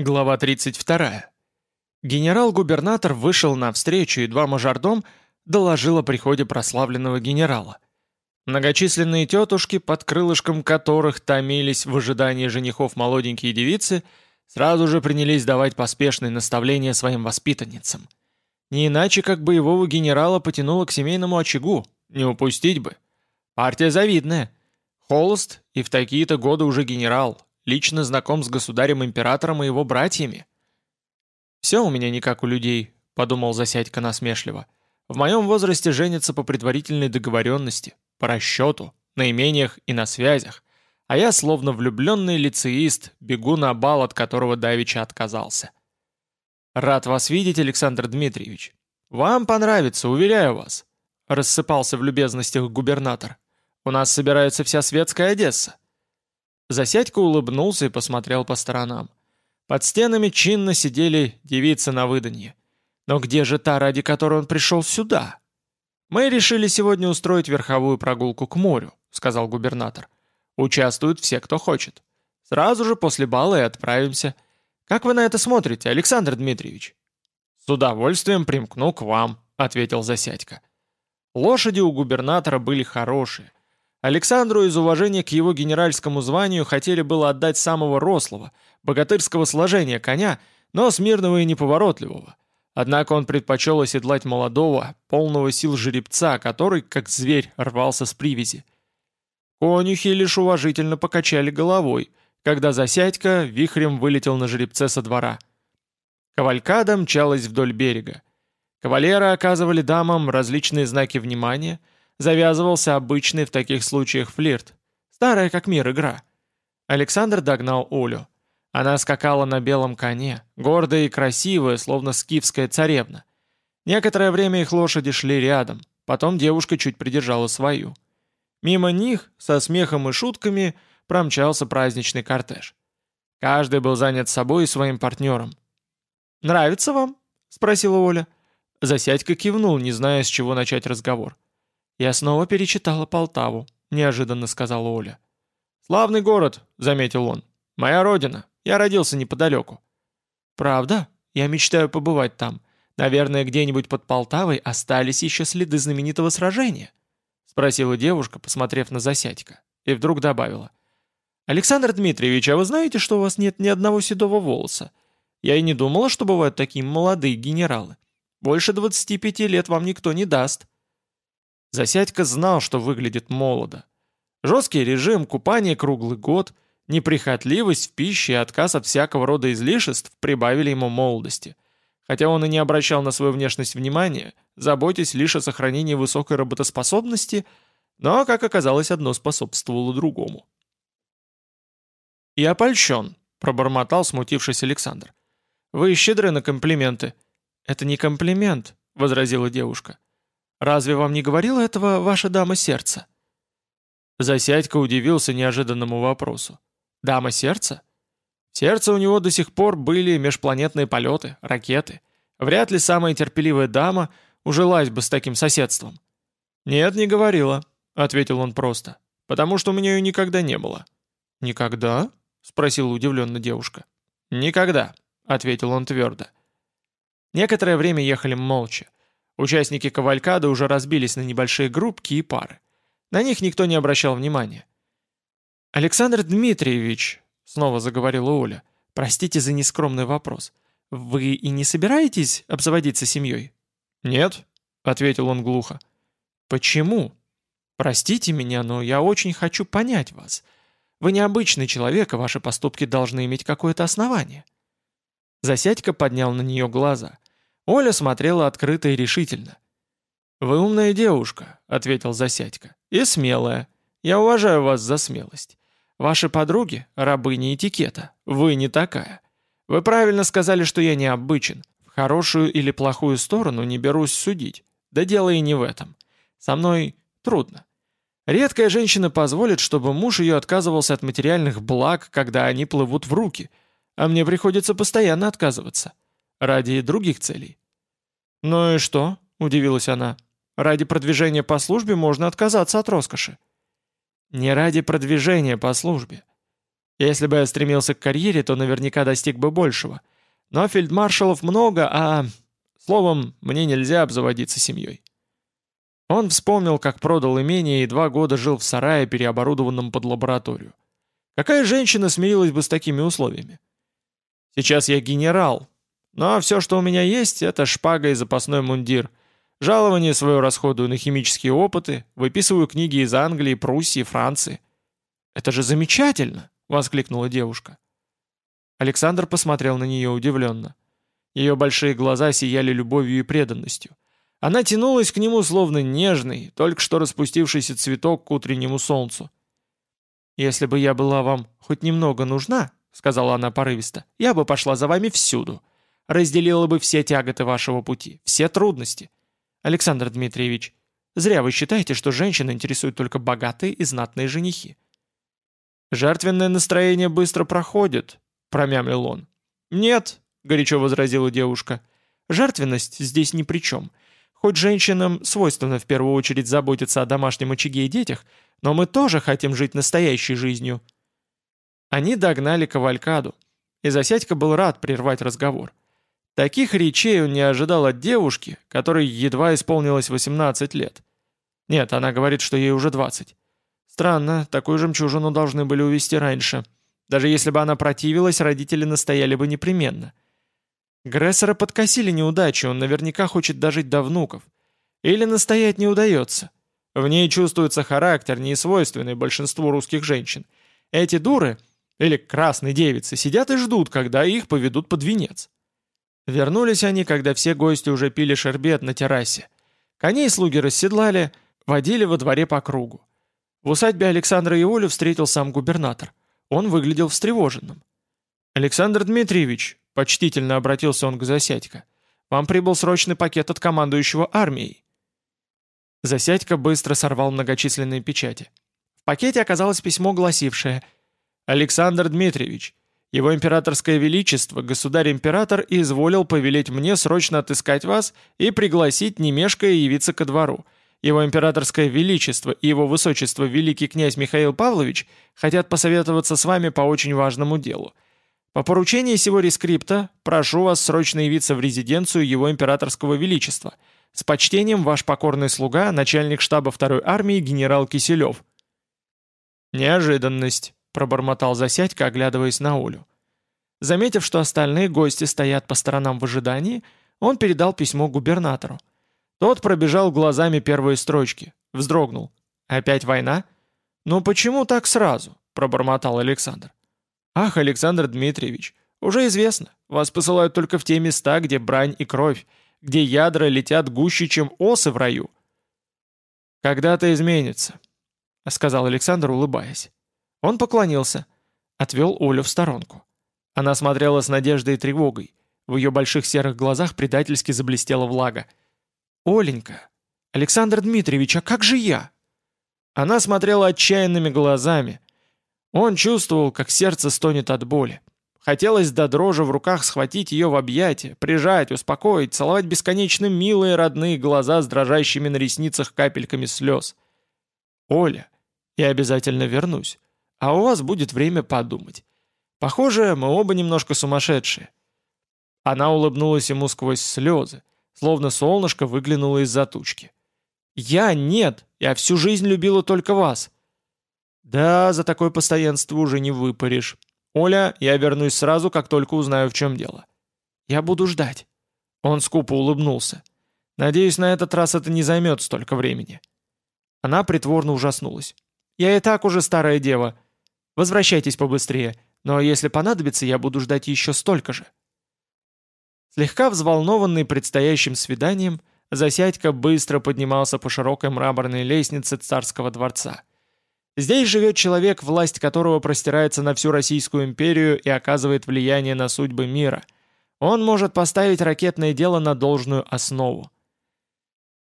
Глава 32. Генерал-губернатор вышел навстречу, и два мажордом доложил о приходе прославленного генерала. Многочисленные тетушки, под крылышком которых томились в ожидании женихов молоденькие девицы, сразу же принялись давать поспешные наставления своим воспитанницам. Не иначе, как боевого генерала потянуло к семейному очагу, не упустить бы. Партия завидная. Холост и в такие-то годы уже генерал, лично знаком с государем-императором и его братьями. «Все у меня не как у людей», — подумал Засядько насмешливо. «В моем возрасте женятся по предварительной договоренности, по расчету, на имениях и на связях, а я, словно влюбленный лицеист, бегу на бал, от которого Давича отказался». «Рад вас видеть, Александр Дмитриевич. Вам понравится, уверяю вас», — рассыпался в любезностях губернатор. «У нас собирается вся светская Одесса. Засядько улыбнулся и посмотрел по сторонам. Под стенами чинно сидели девицы на выданье. Но где же та, ради которой он пришел сюда? «Мы решили сегодня устроить верховую прогулку к морю», — сказал губернатор. «Участвуют все, кто хочет. Сразу же после бала и отправимся. Как вы на это смотрите, Александр Дмитриевич?» «С удовольствием примкну к вам», — ответил Засядько. Лошади у губернатора были хорошие, Александру из уважения к его генеральскому званию хотели было отдать самого рослого, богатырского сложения коня, но смирного и неповоротливого. Однако он предпочел оседлать молодого, полного сил жеребца, который, как зверь, рвался с привязи. Конюхи лишь уважительно покачали головой, когда Засядько вихрем вылетел на жеребце со двора. Кавалькада мчалась вдоль берега. Кавалеры оказывали дамам различные знаки внимания — завязывался обычный в таких случаях флирт. Старая как мир игра. Александр догнал Олю. Она скакала на белом коне, гордая и красивая, словно скифская царевна. Некоторое время их лошади шли рядом, потом девушка чуть придержала свою. Мимо них, со смехом и шутками, промчался праздничный кортеж. Каждый был занят собой и своим партнером. «Нравится вам?» — спросила Оля. Засядька кивнул, не зная, с чего начать разговор. «Я снова перечитала Полтаву», — неожиданно сказала Оля. «Славный город», — заметил он. «Моя родина. Я родился неподалеку». «Правда? Я мечтаю побывать там. Наверное, где-нибудь под Полтавой остались еще следы знаменитого сражения?» — спросила девушка, посмотрев на Засядька, и вдруг добавила. «Александр Дмитриевич, а вы знаете, что у вас нет ни одного седого волоса? Я и не думала, что бывают такие молодые генералы. Больше 25 лет вам никто не даст». Засядько знал, что выглядит молодо. Жесткий режим, купание круглый год, неприхотливость в пище и отказ от всякого рода излишеств прибавили ему молодости. Хотя он и не обращал на свою внешность внимания, заботясь лишь о сохранении высокой работоспособности, но, как оказалось, одно способствовало другому. «Я польщен», — пробормотал смутившись Александр. «Вы щедры на комплименты». «Это не комплимент», — возразила девушка. Разве вам не говорила этого ваша дама сердца?» Засядько удивился неожиданному вопросу. «Дама сердца?» Сердце у него до сих пор были межпланетные полеты, ракеты. Вряд ли самая терпеливая дама ужилась бы с таким соседством. «Нет, не говорила», — ответил он просто, «потому что у меня ее никогда не было». «Никогда?» — спросила удивленно девушка. «Никогда», — ответил он твердо. Некоторое время ехали молча. Участники кавалькады уже разбились на небольшие группки и пары. На них никто не обращал внимания. «Александр Дмитриевич», — снова заговорила Оля, — «простите за нескромный вопрос. Вы и не собираетесь обзаводиться семьей?» «Нет», — ответил он глухо. «Почему?» «Простите меня, но я очень хочу понять вас. Вы необычный человек, и ваши поступки должны иметь какое-то основание». Засядька поднял на нее глаза. Оля смотрела открыто и решительно. «Вы умная девушка», — ответил Засядько, — «и смелая. Я уважаю вас за смелость. Ваши подруги — рабыни этикета. Вы не такая. Вы правильно сказали, что я необычен. В хорошую или плохую сторону не берусь судить. Да дело и не в этом. Со мной трудно. Редкая женщина позволит, чтобы муж ее отказывался от материальных благ, когда они плывут в руки, а мне приходится постоянно отказываться. Ради других целей. «Ну и что?» – удивилась она. «Ради продвижения по службе можно отказаться от роскоши». «Не ради продвижения по службе. Если бы я стремился к карьере, то наверняка достиг бы большего. Но фельдмаршалов много, а... Словом, мне нельзя обзаводиться семьей. Он вспомнил, как продал имение и два года жил в сарае, переоборудованном под лабораторию. Какая женщина смирилась бы с такими условиями? Сейчас я генерал, но все, что у меня есть, это шпага и запасной мундир. Жалование свое расходую на химические опыты, выписываю книги из Англии, Пруссии, Франции. «Это же замечательно!» — воскликнула девушка. Александр посмотрел на нее удивленно. Ее большие глаза сияли любовью и преданностью. Она тянулась к нему, словно нежный, только что распустившийся цветок к утреннему солнцу. «Если бы я была вам хоть немного нужна, — сказала она порывисто, — я бы пошла за вами всюду, разделила бы все тяготы вашего пути, все трудности. Александр Дмитриевич, зря вы считаете, что женщин интересуют только богатые и знатные женихи». «Жертвенное настроение быстро проходит», — промямлил он. «Нет», — горячо возразила девушка, — «жертвенность здесь ни при чем». Хоть женщинам свойственно в первую очередь заботиться о домашнем очаге и детях, но мы тоже хотим жить настоящей жизнью». Они догнали Кавалькаду, и Засядько был рад прервать разговор. Таких речей он не ожидал от девушки, которой едва исполнилось 18 лет. Нет, она говорит, что ей уже 20. Странно, такую жемчужину должны были увести раньше. Даже если бы она противилась, родители настояли бы непременно – Грессера подкосили неудачи, он наверняка хочет дожить до внуков. Или настоять не удается. В ней чувствуется характер, не свойственный большинству русских женщин. Эти дуры, или красные девицы, сидят и ждут, когда их поведут под венец. Вернулись они, когда все гости уже пили шербет на террасе. Коней слуги расседлали, водили во дворе по кругу. В усадьбе Александра и Олю встретил сам губернатор. Он выглядел встревоженным. «Александр Дмитриевич», — почтительно обратился он к Засядько, — «вам прибыл срочный пакет от командующего армией». Засядько быстро сорвал многочисленные печати. В пакете оказалось письмо, гласившее «Александр Дмитриевич, его императорское величество, государь-император, изволил повелеть мне срочно отыскать вас и пригласить немешкая явиться ко двору. Его императорское величество и его высочество великий князь Михаил Павлович хотят посоветоваться с вами по очень важному делу. По поручению сего рескрипта прошу вас срочно явиться в резиденцию его императорского величества. С почтением ваш покорный слуга, начальник штаба второй армии генерал Киселев». «Неожиданность», — пробормотал Засядько, оглядываясь на Олю. Заметив, что остальные гости стоят по сторонам в ожидании, он передал письмо губернатору. Тот пробежал глазами первые строчки, вздрогнул. «Опять война?» «Ну почему так сразу?» — пробормотал Александр. «Ах, Александр Дмитриевич, уже известно, вас посылают только в те места, где брань и кровь, где ядра летят гуще, чем осы в раю». «Когда-то изменится», — сказал Александр, улыбаясь. Он поклонился, отвел Олю в сторонку. Она смотрела с надеждой и тревогой. В ее больших серых глазах предательски заблестела влага. «Оленька! Александр Дмитриевич, а как же я?» Она смотрела отчаянными глазами, он чувствовал, как сердце стонет от боли. Хотелось до дрожи в руках схватить ее в объятия, прижать, успокоить, целовать бесконечно милые родные глаза с дрожащими на ресницах капельками слез. «Оля, я обязательно вернусь, а у вас будет время подумать. Похоже, мы оба немножко сумасшедшие». Она улыбнулась ему сквозь слезы, словно солнышко выглянуло из-за тучки. «Я нет, я всю жизнь любила только вас». «Да, за такое постоянство уже не выпаришь. Оля, я вернусь сразу, как только узнаю, в чем дело». «Я буду ждать». Он скупо улыбнулся. «Надеюсь, на этот раз это не займет столько времени». Она притворно ужаснулась. «Я и так уже старая дева. Возвращайтесь побыстрее, но если понадобится, я буду ждать еще столько же». Слегка взволнованный предстоящим свиданием, Засядько быстро поднимался по широкой мраморной лестнице царского дворца. Здесь живет человек, власть которого простирается на всю Российскую империю и оказывает влияние на судьбы мира. Он может поставить ракетное дело на должную основу.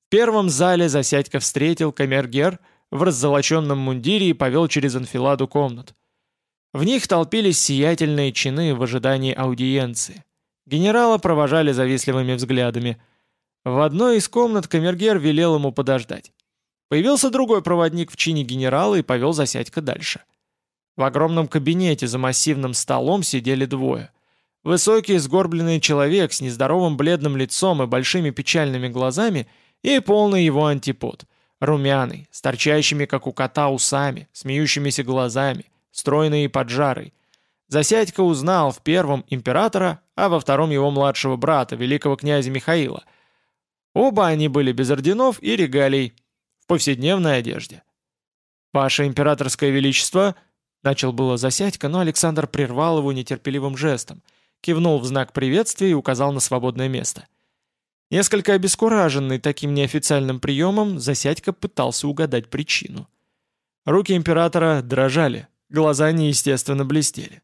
В первом зале Засядько встретил камергер в раззолоченном мундире и повел через анфиладу комнат. В них толпились сиятельные чины в ожидании аудиенции. Генерала провожали завистливыми взглядами. В одной из комнат камергер велел ему подождать. Появился другой проводник в чине генерала и повел Засядько дальше. В огромном кабинете за массивным столом сидели двое. Высокий сгорбленный человек с нездоровым бледным лицом и большими печальными глазами и полный его антипод. Румяный, с торчащими, как у кота, усами, смеющимися глазами, стройный и поджарый. Засядько узнал в первом императора, а во втором его младшего брата, великого князя Михаила. Оба они были без орденов и регалий, в повседневной одежде. «Ваше императорское величество», — начал было Засядько, но Александр прервал его нетерпеливым жестом, кивнул в знак приветствия и указал на свободное место. Несколько обескураженный таким неофициальным приемом, Засядько пытался угадать причину. Руки императора дрожали, глаза неестественно блестели.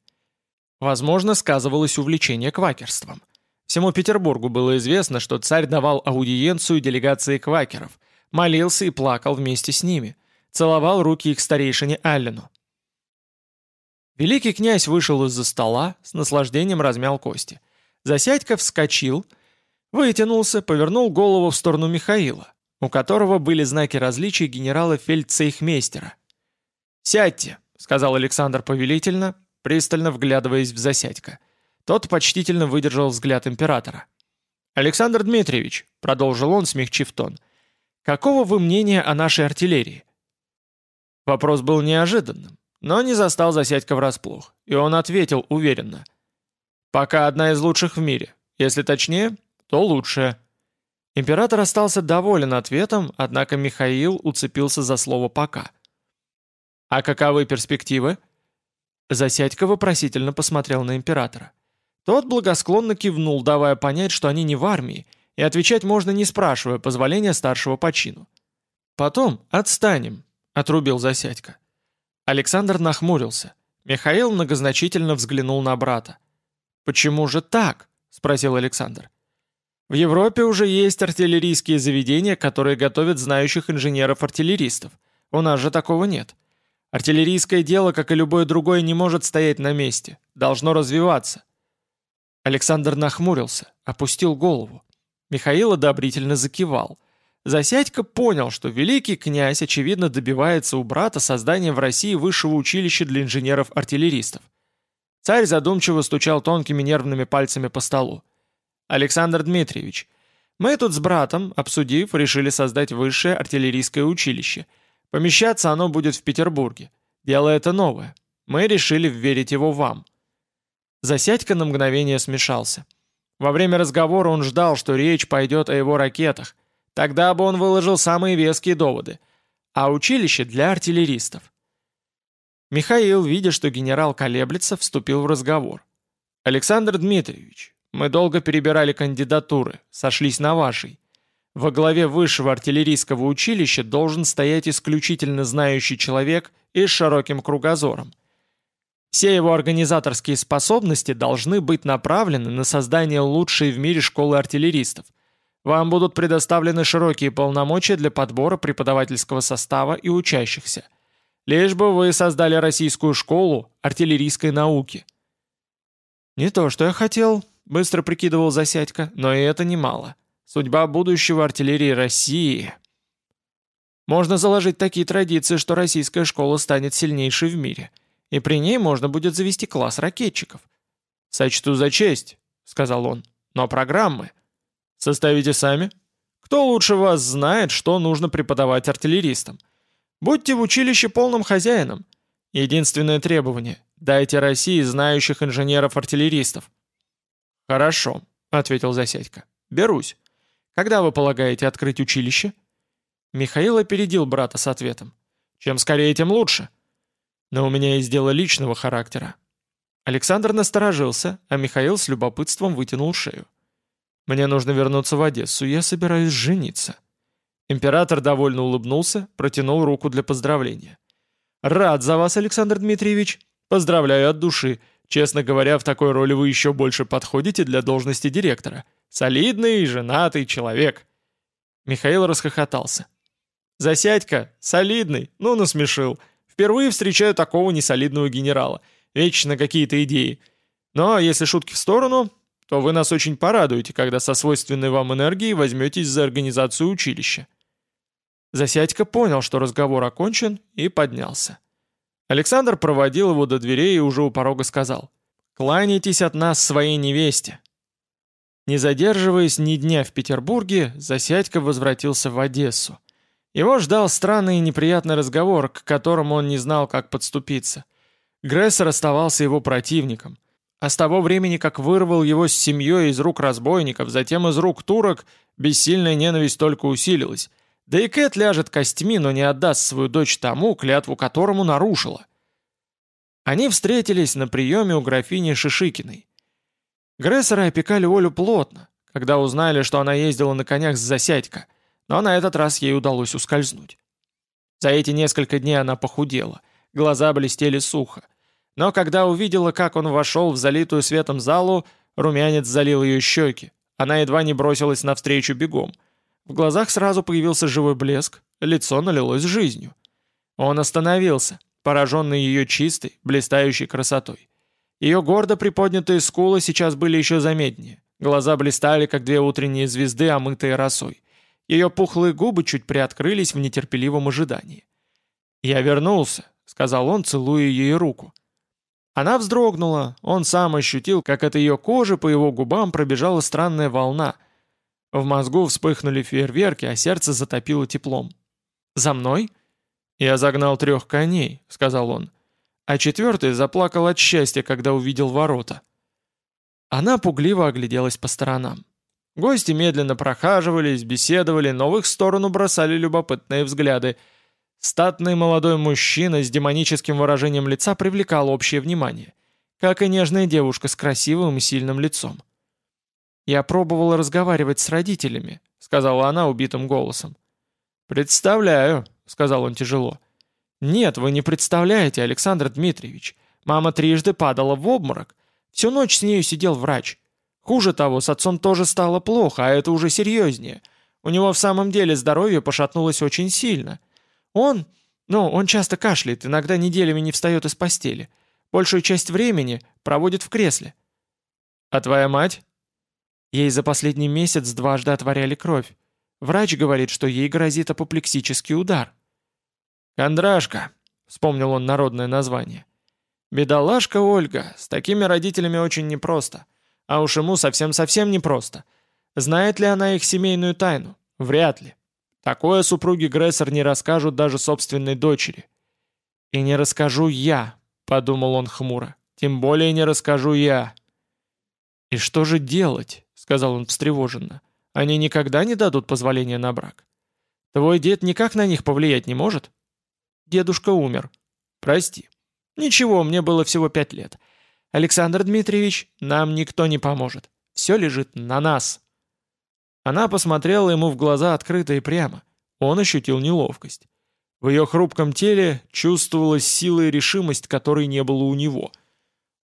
Возможно, сказывалось увлечение квакерством. Всему Петербургу было известно, что царь давал аудиенцию делегации квакеров, молился и плакал вместе с ними — целовал руки их старейшине Аллену. Великий князь вышел из-за стола, с наслаждением размял кости. Засядько вскочил, вытянулся, повернул голову в сторону Михаила, у которого были знаки различия генерала фельдцейхмейстера. «Сядьте», — сказал Александр повелительно, пристально вглядываясь в Засядько. Тот почтительно выдержал взгляд императора. «Александр Дмитриевич», — продолжил он, смягчив тон, — «какого вы мнения о нашей артиллерии? Вопрос был неожиданным, но не застал Засядько врасплох, и он ответил уверенно. «Пока одна из лучших в мире. Если точнее, то лучшая». Император остался доволен ответом, однако Михаил уцепился за слово «пока». «А каковы перспективы?» Засядько вопросительно посмотрел на императора. Тот благосклонно кивнул, давая понять, что они не в армии, и отвечать можно не спрашивая позволения старшего по чину. «Потом отстанем, отрубил Засядько. Александр нахмурился. Михаил многозначительно взглянул на брата. «Почему же так?» — спросил Александр. «В Европе уже есть артиллерийские заведения, которые готовят знающих инженеров-артиллеристов. У нас же такого нет. Артиллерийское дело, как и любое другое, не может стоять на месте. Должно развиваться». Александр нахмурился, опустил голову. Михаил одобрительно закивал. Засядько понял, что великий князь, очевидно, добивается у брата создания в России высшего училища для инженеров-артиллеристов. Царь задумчиво стучал тонкими нервными пальцами по столу. «Александр Дмитриевич, мы тут с братом, обсудив, решили создать высшее артиллерийское училище. Помещаться оно будет в Петербурге. Дело это новое. Мы решили вверить его вам». Засядько на мгновение смешался. Во время разговора он ждал, что речь пойдет о его ракетах, Тогда бы он выложил самые веские доводы. А училище для артиллеристов. Михаил, видя, что генерал колеблется, вступил в разговор. «Александр Дмитриевич, мы долго перебирали кандидатуры, сошлись на вашей. Во главе высшего артиллерийского училища должен стоять исключительно знающий человек и с широким кругозором. Все его организаторские способности должны быть направлены на создание лучшей в мире школы артиллеристов, вам будут предоставлены широкие полномочия для подбора преподавательского состава и учащихся. Лишь бы вы создали российскую школу артиллерийской науки. Не то, что я хотел, быстро прикидывал Засядько, но и это немало. Судьба будущего артиллерии России. Можно заложить такие традиции, что российская школа станет сильнейшей в мире, и при ней можно будет завести класс ракетчиков. «Сочту за честь», — сказал он, — «но программы...» Составите сами? Кто лучше вас знает, что нужно преподавать артиллеристам? Будьте в училище полным хозяином. Единственное требование – дайте России знающих инженеров-артиллеристов. «Хорошо», — ответил Засядько. «Берусь. Когда вы полагаете открыть училище?» Михаил опередил брата с ответом. «Чем скорее, тем лучше. Но у меня есть дело личного характера». Александр насторожился, а Михаил с любопытством вытянул шею. Мне нужно вернуться в Одессу, я собираюсь жениться». Император довольно улыбнулся, протянул руку для поздравления. «Рад за вас, Александр Дмитриевич. Поздравляю от души. Честно говоря, в такой роли вы еще больше подходите для должности директора. Солидный, женатый человек». Михаил расхохотался. «Засядька, солидный, ну насмешил. Впервые встречаю такого несолидного генерала. Вечно какие-то идеи. Но, если шутки в сторону, то вы нас очень порадуете, когда со свойственной вам энергией возьметесь за организацию училища». Засядько понял, что разговор окончен, и поднялся. Александр проводил его до дверей и уже у порога сказал «Кланяйтесь от нас своей невесте». Не задерживаясь ни дня в Петербурге, Засядько возвратился в Одессу. Его ждал странный и неприятный разговор, к которому он не знал, как подступиться. Грессер оставался его противником. А с того времени, как вырвал его с семьей из рук разбойников, затем из рук турок, бессильная ненависть только усилилась. Да и Кэт ляжет костьми, но не отдаст свою дочь тому, клятву которому нарушила. Они встретились на приеме у графини Шишикиной. Грессеры опекали Олю плотно, когда узнали, что она ездила на конях с Засядько, но на этот раз ей удалось ускользнуть. За эти несколько дней она похудела, глаза блестели сухо. Но когда увидела, как он вошел в залитую светом залу, румянец залил ее щеки. Она едва не бросилась навстречу бегом. В глазах сразу появился живой блеск, лицо налилось жизнью. Он остановился, пораженный ее чистой, блистающей красотой. Ее гордо приподнятые скулы сейчас были еще заметнее. Глаза блистали, как две утренние звезды, омытые росой. Ее пухлые губы чуть приоткрылись в нетерпеливом ожидании. «Я вернулся», — сказал он, целуя ей руку. Она вздрогнула, он сам ощутил, как от ее кожи по его губам пробежала странная волна. В мозгу вспыхнули фейерверки, а сердце затопило теплом. «За мной?» «Я загнал трех коней», — сказал он а четвертый заплакал от счастья, когда увидел ворота. Она пугливо огляделась по сторонам. Гости медленно прохаживались, беседовали, но в их сторону бросали любопытные взгляды. Статный молодой мужчина с демоническим выражением лица привлекал общее внимание, как и нежная девушка с красивым и сильным лицом. «Я пробовала разговаривать с родителями», — сказала она убитым голосом. «Представляю», — сказал он тяжело. «Нет, вы не представляете, Александр Дмитриевич. Мама трижды падала в обморок. Всю ночь с нею сидел врач. Хуже того, с отцом тоже стало плохо, а это уже серьезнее. У него в самом деле здоровье пошатнулось очень сильно. Он, ну, он часто кашляет, иногда неделями не встает из постели. Большую часть времени проводит в кресле. А твоя мать? Ей за последний месяц дважды отворяли кровь. Врач говорит, что ей грозит апоплексический удар. «Кондрашка», — вспомнил он народное название. «Бедолашка Ольга, с такими родителями очень непросто. А уж ему совсем-совсем непросто. Знает ли она их семейную тайну? Вряд ли. Такое супруги Грессер не расскажут даже собственной дочери. «И не расскажу я», — подумал он хмуро. «Тем более не расскажу я». «И что же делать?» — сказал он встревоженно. «Они никогда не дадут позволения на брак. Твой дед никак на них повлиять не может?» Дедушка умер. Прости. Ничего, мне было всего пять лет. Александр Дмитриевич, нам никто не поможет. Все лежит на нас. Она посмотрела ему в глаза открыто и прямо. Он ощутил неловкость. В ее хрупком теле чувствовалась сила и решимость, которой не было у него.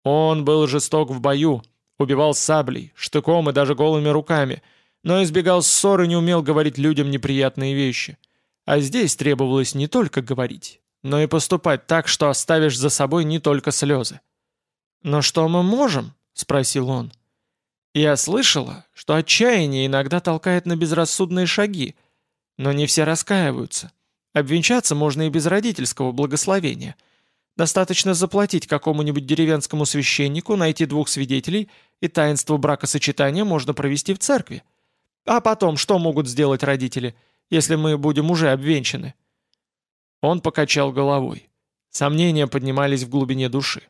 Он был жесток в бою, убивал саблей, штыком и даже голыми руками, но избегал ссор и не умел говорить людям неприятные вещи. А здесь требовалось не только говорить, но и поступать так, что оставишь за собой не только слезы. «Но что мы можем?» — спросил он. «Я слышала, что отчаяние иногда толкает на безрассудные шаги, но не все раскаиваются. Обвенчаться можно и без родительского благословения. Достаточно заплатить какому-нибудь деревенскому священнику, найти двух свидетелей, и таинство бракосочетания можно провести в церкви. А потом, что могут сделать родители — если мы будем уже обвенчаны?» Он покачал головой. Сомнения поднимались в глубине души.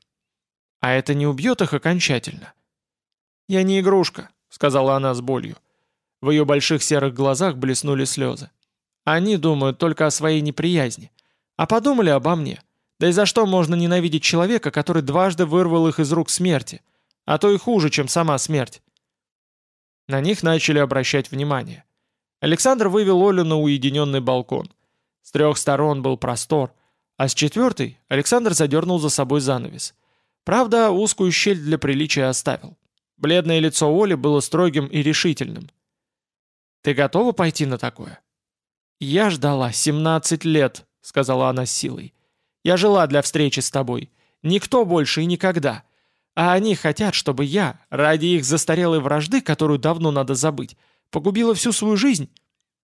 «А это не убьет их окончательно?» «Я не игрушка», — сказала она с болью. В ее больших серых глазах блеснули слезы. «Они думают только о своей неприязни. А подумали обо мне. Да и за что можно ненавидеть человека, который дважды вырвал их из рук смерти? А то и хуже, чем сама смерть». На них начали обращать внимание. Александр вывел Олю на уединенный балкон. С трех сторон был простор, а с четвертой Александр задернул за собой занавес. Правда, узкую щель для приличия оставил. Бледное лицо Оли было строгим и решительным. «Ты готова пойти на такое?» «Я ждала 17 лет», — сказала она с силой. «Я жила для встречи с тобой. Никто больше и никогда. А они хотят, чтобы я, ради их застарелой вражды, которую давно надо забыть, Погубила всю свою жизнь?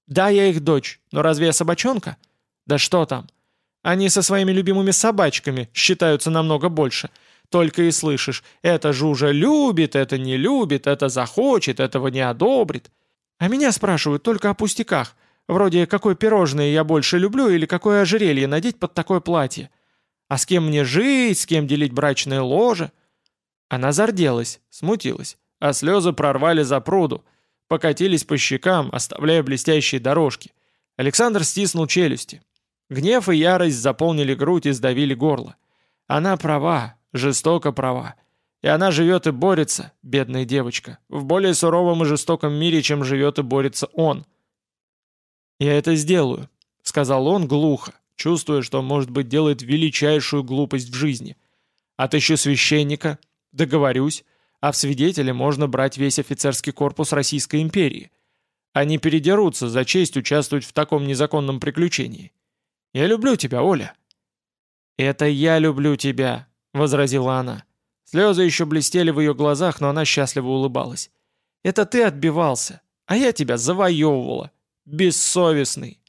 Да, я их дочь, но разве я собачонка? Да что там? Они со своими любимыми собачками считаются намного больше. Только и слышишь, это Жужа любит, это не любит, это захочет, этого не одобрит. А меня спрашивают только о пустяках, вроде какое пирожное я больше люблю или какое ожерелье надеть под такое платье. А с кем мне жить, с кем делить брачное ложе? Она зарделась, смутилась, а слезы прорвали за пруду, покатились по щекам, оставляя блестящие дорожки. Александр стиснул челюсти. Гнев и ярость заполнили грудь и сдавили горло. Она права, жестоко права. И она живет и борется, бедная девочка, в более суровом и жестоком мире, чем живет и борется он. «Я это сделаю», — сказал он глухо, чувствуя, что, может быть, делает величайшую глупость в жизни. «Отыщу священника, договорюсь, а в свидетели можно брать весь офицерский корпус Российской империи. Они передерутся за честь участвовать в таком незаконном приключении. Я люблю тебя, Оля». «Это я люблю тебя», — возразила она. Слезы еще блестели в ее глазах, но она счастливо улыбалась. «Это ты отбивался, а я тебя завоевывала. Бессовестный!»